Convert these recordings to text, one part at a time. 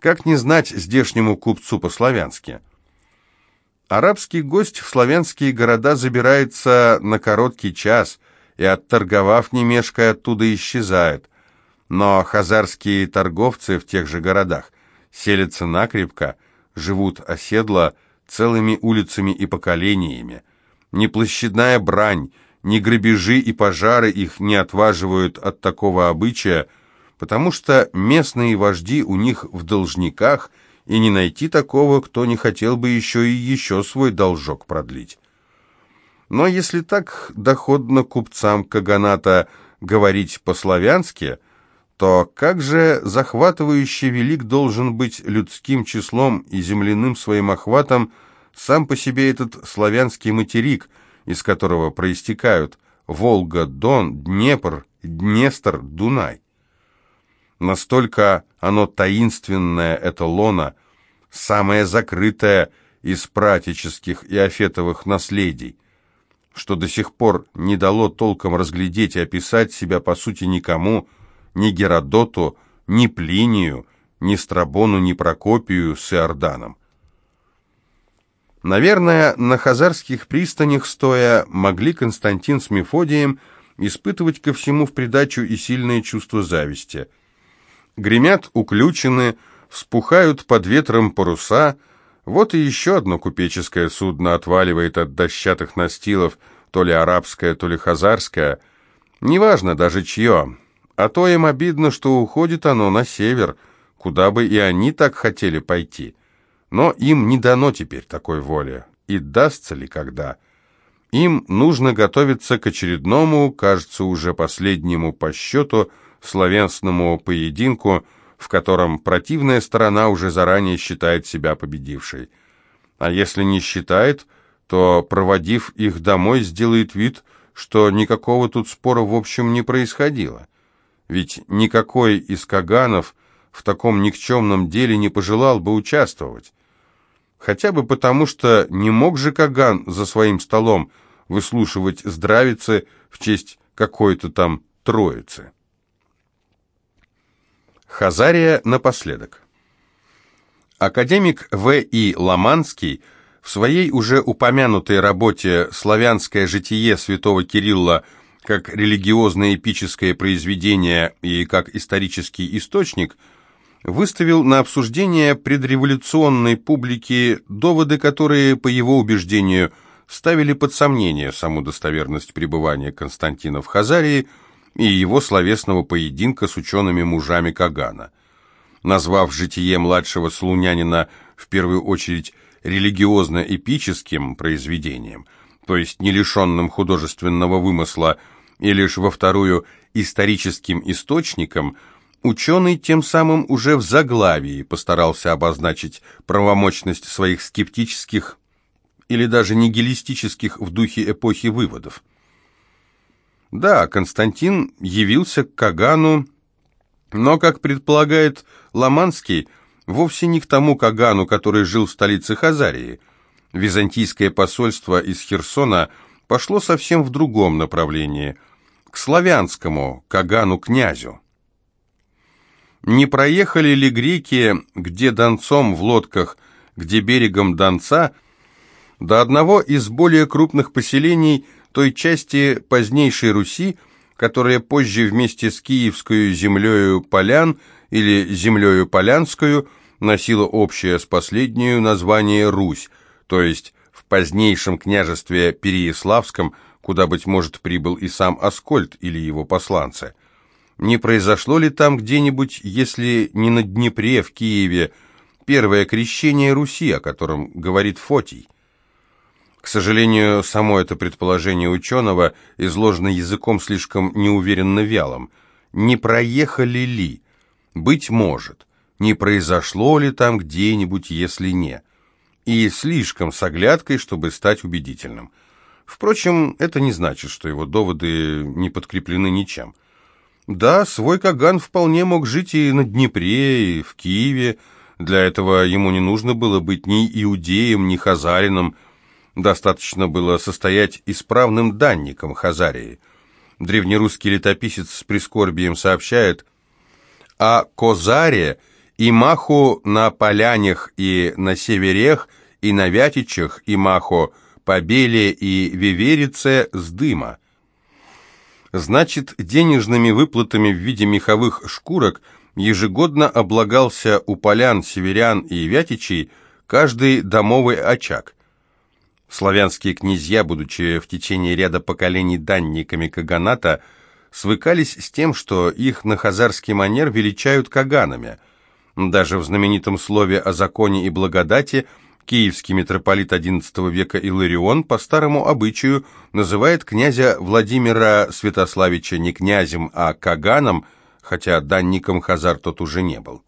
Как не знать здешнему купцу по-славянски? Арабский гость в славянские города забирается на короткий час и, отторговав не оттуда исчезает. Но хазарские торговцы в тех же городах селятся накрепко, живут оседло целыми улицами и поколениями. Ни площадная брань, ни грабежи и пожары их не отваживают от такого обычая, потому что местные вожди у них в должниках, и не найти такого, кто не хотел бы еще и еще свой должок продлить. Но если так доходно купцам Каганата говорить по-славянски, то как же захватывающий велик должен быть людским числом и земляным своим охватом сам по себе этот славянский материк, из которого проистекают Волга, Дон, Днепр, Днестр, Дунай. Настолько оно таинственное, это лона, самое закрытое из пратических и афетовых наследий, что до сих пор не дало толком разглядеть и описать себя по сути никому, ни Геродоту, ни Плинию, ни Страбону, ни Прокопию с Иорданом. Наверное, на хазарских пристанях стоя могли Константин с Мефодием испытывать ко всему в придачу и сильное чувство зависти. Гремят уключены, вспухают под ветром паруса, вот и еще одно купеческое судно отваливает от дощатых настилов, то ли арабское, то ли хазарское, неважно даже чье, а то им обидно, что уходит оно на север, куда бы и они так хотели пойти. Но им не дано теперь такой воли, и дастся ли когда. Им нужно готовиться к очередному, кажется, уже последнему по счету, славянсному поединку, в котором противная сторона уже заранее считает себя победившей. А если не считает, то, проводив их домой, сделает вид, что никакого тут спора в общем не происходило. Ведь никакой из Каганов в таком никчемном деле не пожелал бы участвовать. Хотя бы потому, что не мог же Каган за своим столом выслушивать здравицы в честь какой-то там троицы. Хазария напоследок. Академик В. И. Ломанский в своей уже упомянутой работе «Славянское житие святого Кирилла» как религиозное эпическое произведение и как исторический источник – выставил на обсуждение предреволюционной публики доводы, которые, по его убеждению, ставили под сомнение саму достоверность пребывания Константина в Хазарии и его словесного поединка с учеными мужами Кагана. Назвав житие младшего слунянина в первую очередь религиозно-эпическим произведением, то есть не лишенным художественного вымысла, и лишь во вторую историческим источником – Ученый тем самым уже в заглавии постарался обозначить правомочность своих скептических или даже нигилистических в духе эпохи выводов. Да, Константин явился к Кагану, но, как предполагает Ломанский, вовсе не к тому Кагану, который жил в столице Хазарии. Византийское посольство из Херсона пошло совсем в другом направлении, к славянскому Кагану-князю. Не проехали ли греки, где донцом в лодках, где берегом Донца, до одного из более крупных поселений той части позднейшей Руси, которая позже вместе с Киевскую землею Полян или землею Полянскую носила общее с последнюю название Русь, то есть в позднейшем княжестве Переяславском, куда, быть может, прибыл и сам Аскольд или его посланцы – не произошло ли там где-нибудь, если не на Днепре, в Киеве, первое крещение Руси, о котором говорит Фотий? К сожалению, само это предположение ученого изложено языком слишком неуверенно вялым. Не проехали ли? Быть может. Не произошло ли там где-нибудь, если не? И слишком с оглядкой, чтобы стать убедительным. Впрочем, это не значит, что его доводы не подкреплены ничем. Да, свой Каган вполне мог жить и на Днепре, и в Киеве. Для этого ему не нужно было быть ни иудеем, ни хазарином. Достаточно было состоять исправным данником Хазарии. Древнерусский летописец с прискорбием сообщает о Козаре и маху на полянях и на северех, и на вятичах, и маху по беле и виверице с дыма. Значит, денежными выплатами в виде меховых шкурок ежегодно облагался у полян, северян и вятичей каждый домовый очаг. Славянские князья, будучи в течение ряда поколений данниками каганата, свыкались с тем, что их на хазарский манер величают каганами. Даже в знаменитом слове о законе и благодати киевский митрополит XI века Иларион по старому обычаю называет князя Владимира Святославича не князем, а каганом, хотя данником хазар тот уже не был.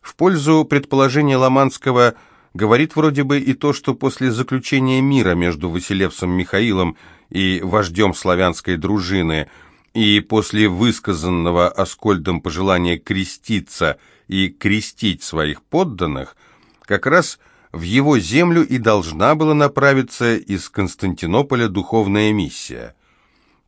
В пользу предположения Ломанского говорит вроде бы и то, что после заключения мира между Василевсом Михаилом и вождем славянской дружины – и после высказанного Аскольдом пожелания креститься и крестить своих подданных, как раз в его землю и должна была направиться из Константинополя духовная миссия.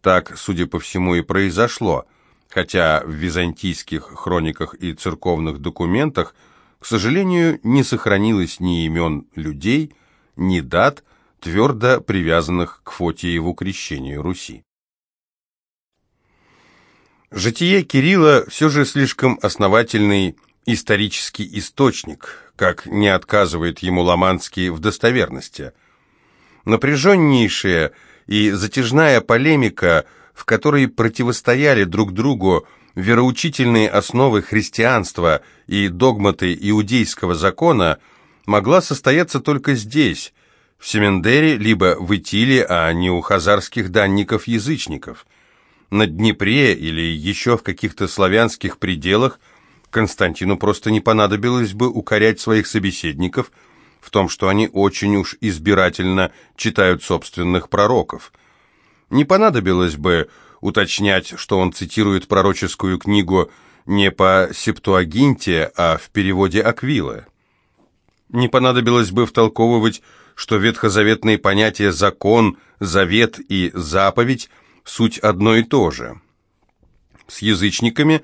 Так, судя по всему, и произошло, хотя в византийских хрониках и церковных документах, к сожалению, не сохранилось ни имен людей, ни дат, твердо привязанных к Фотиеву крещению Руси. Житие Кирилла все же слишком основательный исторический источник, как не отказывает ему Ломанский в достоверности. Напряженнейшая и затяжная полемика, в которой противостояли друг другу вероучительные основы христианства и догматы иудейского закона, могла состояться только здесь, в Семендере, либо в Итиле, а не у хазарских данников-язычников – на Днепре или еще в каких-то славянских пределах, Константину просто не понадобилось бы укорять своих собеседников в том, что они очень уж избирательно читают собственных пророков. Не понадобилось бы уточнять, что он цитирует пророческую книгу не по Септуагинте, а в переводе Аквилы. Не понадобилось бы втолковывать, что ветхозаветные понятия «закон», «завет» и «заповедь» суть одно и то же. С язычниками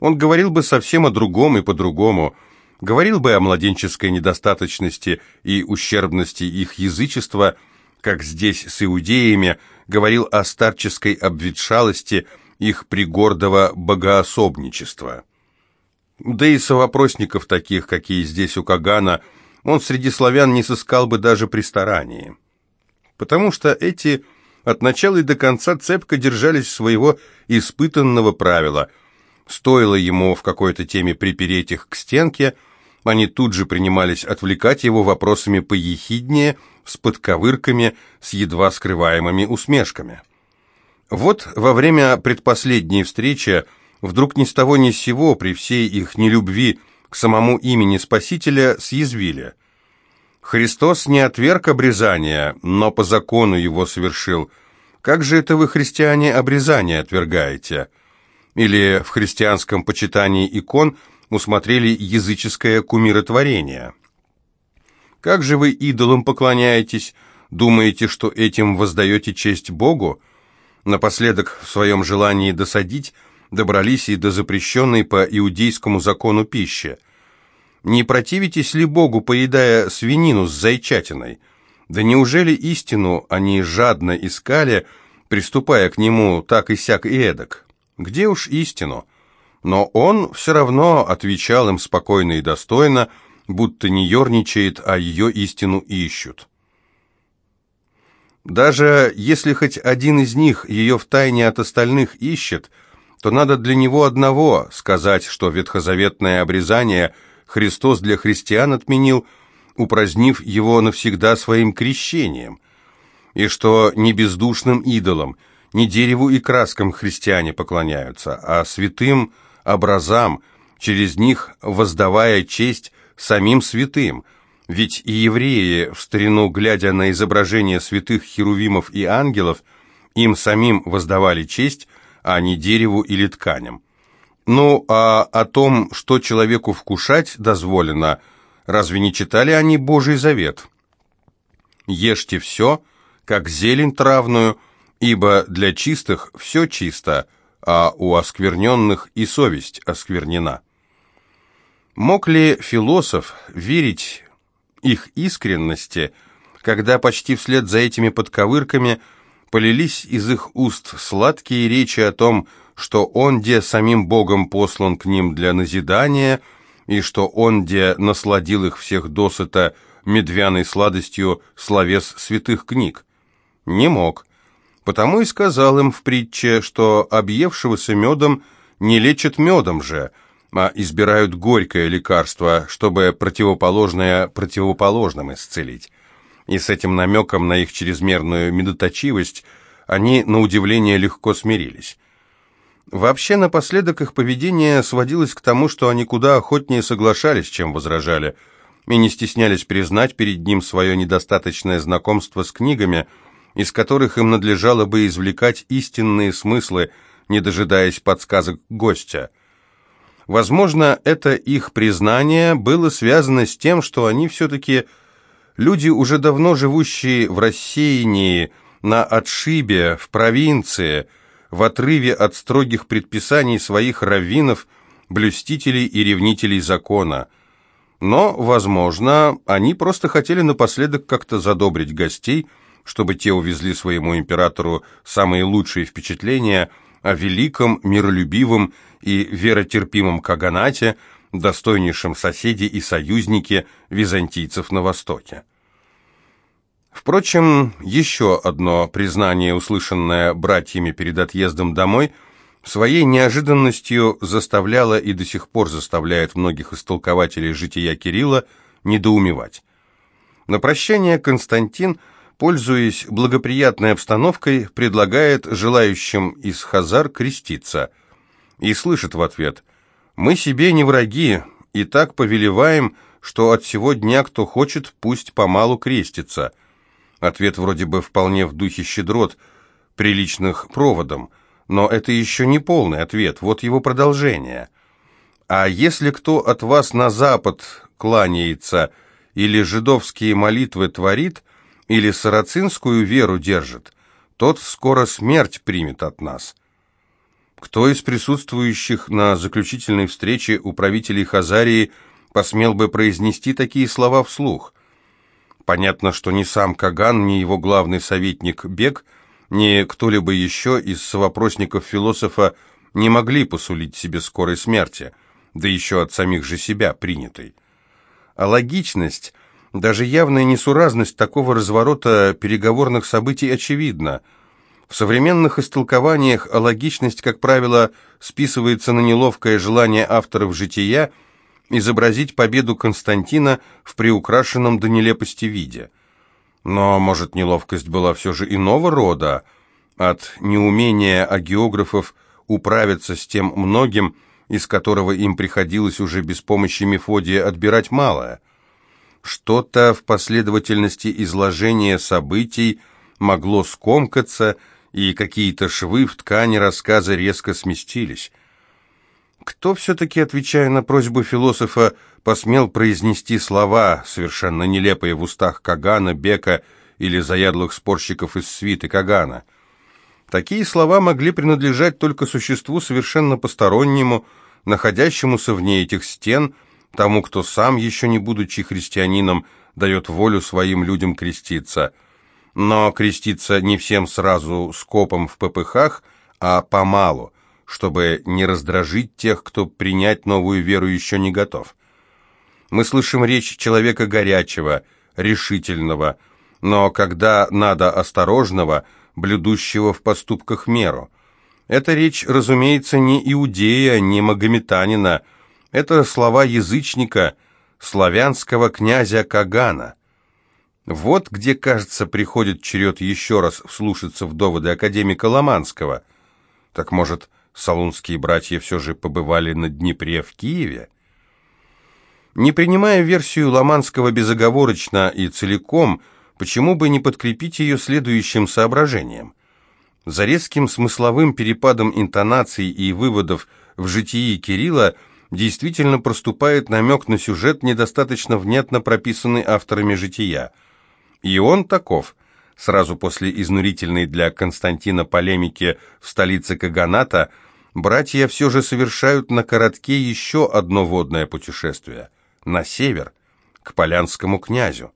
он говорил бы совсем о другом и по-другому, говорил бы о младенческой недостаточности и ущербности их язычества, как здесь с иудеями, говорил о старческой обветшалости их пригордого богоособничества. Да и совопросников таких, какие здесь у Кагана, он среди славян не сыскал бы даже при старании. Потому что эти от начала и до конца цепко держались своего испытанного правила. Стоило ему в какой-то теме припереть их к стенке, они тут же принимались отвлекать его вопросами поехиднее, с подковырками, с едва скрываемыми усмешками. Вот во время предпоследней встречи вдруг ни с того ни с сего, при всей их нелюбви к самому имени Спасителя, съязвили. Христос не отверг обрезания, но по закону его совершил. Как же это вы, христиане, обрезание отвергаете? Или в христианском почитании икон усмотрели языческое кумиротворение? Как же вы идолам поклоняетесь? Думаете, что этим воздаете честь Богу? Напоследок, в своем желании досадить, добрались и до запрещенной по иудейскому закону пищи – не противитесь ли Богу, поедая свинину с зайчатиной? Да неужели истину они жадно искали, приступая к нему так и сяк и эдак? Где уж истину? Но он все равно отвечал им спокойно и достойно, будто не ерничает, а ее истину ищут. Даже если хоть один из них ее втайне от остальных ищет, то надо для него одного сказать, что ветхозаветное обрезание – Христос для христиан отменил, упразднив его навсегда своим крещением, и что не бездушным идолам, не дереву и краскам христиане поклоняются, а святым образам, через них воздавая честь самим святым, ведь и евреи, в старину глядя на изображения святых херувимов и ангелов, им самим воздавали честь, а не дереву или тканям. Ну, а о том, что человеку вкушать дозволено, разве не читали они Божий завет? Ешьте все, как зелень травную, ибо для чистых все чисто, а у оскверненных и совесть осквернена. Мог ли философ верить их искренности, когда почти вслед за этими подковырками полились из их уст сладкие речи о том, что он, где самим Богом послан к ним для назидания, и что он, где насладил их всех досыта медвяной сладостью словес святых книг? Не мог. Потому и сказал им в притче, что объевшегося медом не лечат медом же, а избирают горькое лекарство, чтобы противоположное противоположным исцелить. И с этим намеком на их чрезмерную медоточивость они, на удивление, легко смирились. Вообще, напоследок их поведение сводилось к тому, что они куда охотнее соглашались, чем возражали, и не стеснялись признать перед ним свое недостаточное знакомство с книгами, из которых им надлежало бы извлекать истинные смыслы, не дожидаясь подсказок гостя. Возможно, это их признание было связано с тем, что они все-таки люди, уже давно живущие в рассеянии, на отшибе, в провинции – в отрыве от строгих предписаний своих раввинов, блюстителей и ревнителей закона. Но, возможно, они просто хотели напоследок как-то задобрить гостей, чтобы те увезли своему императору самые лучшие впечатления о великом, миролюбивом и веротерпимом Каганате, достойнейшем соседе и союзнике византийцев на Востоке. Впрочем, еще одно признание, услышанное братьями перед отъездом домой, своей неожиданностью заставляло и до сих пор заставляет многих истолкователей жития Кирилла недоумевать. На прощание Константин, пользуясь благоприятной обстановкой, предлагает желающим из Хазар креститься и слышит в ответ «Мы себе не враги, и так повелеваем, что от сего дня кто хочет, пусть помалу крестится». Ответ вроде бы вполне в духе щедрот, приличных проводом, но это еще не полный ответ, вот его продолжение. А если кто от вас на запад кланяется, или жидовские молитвы творит, или сарацинскую веру держит, тот скоро смерть примет от нас. Кто из присутствующих на заключительной встрече у правителей Хазарии посмел бы произнести такие слова вслух? Понятно, что ни сам Каган, ни его главный советник Бек, ни кто-либо еще из совопросников философа не могли посулить себе скорой смерти, да еще от самих же себя принятой. А логичность, даже явная несуразность такого разворота переговорных событий очевидна. В современных истолкованиях логичность, как правило, списывается на неловкое желание авторов «Жития» изобразить победу Константина в приукрашенном до нелепости виде. Но, может, неловкость была все же иного рода, от неумения агеографов управиться с тем многим, из которого им приходилось уже без помощи Мефодия отбирать малое. Что-то в последовательности изложения событий могло скомкаться, и какие-то швы в ткани рассказа резко сместились. Кто все-таки, отвечая на просьбу философа, посмел произнести слова, совершенно нелепые в устах Кагана, Бека или заядлых спорщиков из свиты Кагана? Такие слова могли принадлежать только существу совершенно постороннему, находящемуся вне этих стен, тому, кто сам, еще не будучи христианином, дает волю своим людям креститься. Но креститься не всем сразу скопом в попыхах, а помалу, чтобы не раздражить тех, кто принять новую веру еще не готов. Мы слышим речь человека горячего, решительного, но когда надо осторожного, блюдущего в поступках меру. Эта речь, разумеется, не иудея, не магометанина, это слова язычника, славянского князя Кагана. Вот где, кажется, приходит черед еще раз вслушаться в доводы академика Ломанского. Так, может, Салунские братья все же побывали на Днепре в Киеве. Не принимая версию Ломанского безоговорочно и целиком, почему бы не подкрепить ее следующим соображением? За резким смысловым перепадом интонаций и выводов в житии Кирилла действительно проступает намек на сюжет, недостаточно внятно прописанный авторами жития. И он таков. Сразу после изнурительной для Константина полемики в столице Каганата братья все же совершают на коротке еще одно водное путешествие – на север, к полянскому князю.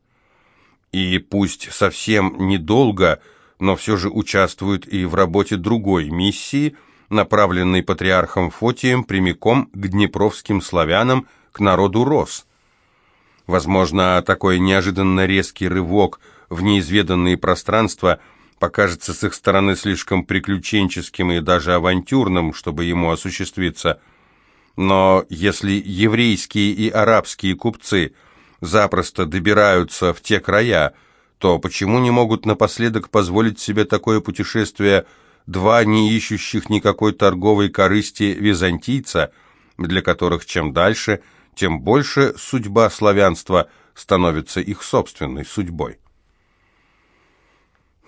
И пусть совсем недолго, но все же участвуют и в работе другой миссии, направленной патриархом Фотием прямиком к днепровским славянам, к народу Рос. Возможно, такой неожиданно резкий рывок в неизведанные пространства – покажется с их стороны слишком приключенческим и даже авантюрным, чтобы ему осуществиться. Но если еврейские и арабские купцы запросто добираются в те края, то почему не могут напоследок позволить себе такое путешествие два не ищущих никакой торговой корысти византийца, для которых чем дальше, тем больше судьба славянства становится их собственной судьбой?